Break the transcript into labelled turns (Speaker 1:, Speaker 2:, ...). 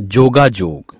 Speaker 1: जोगाजोग।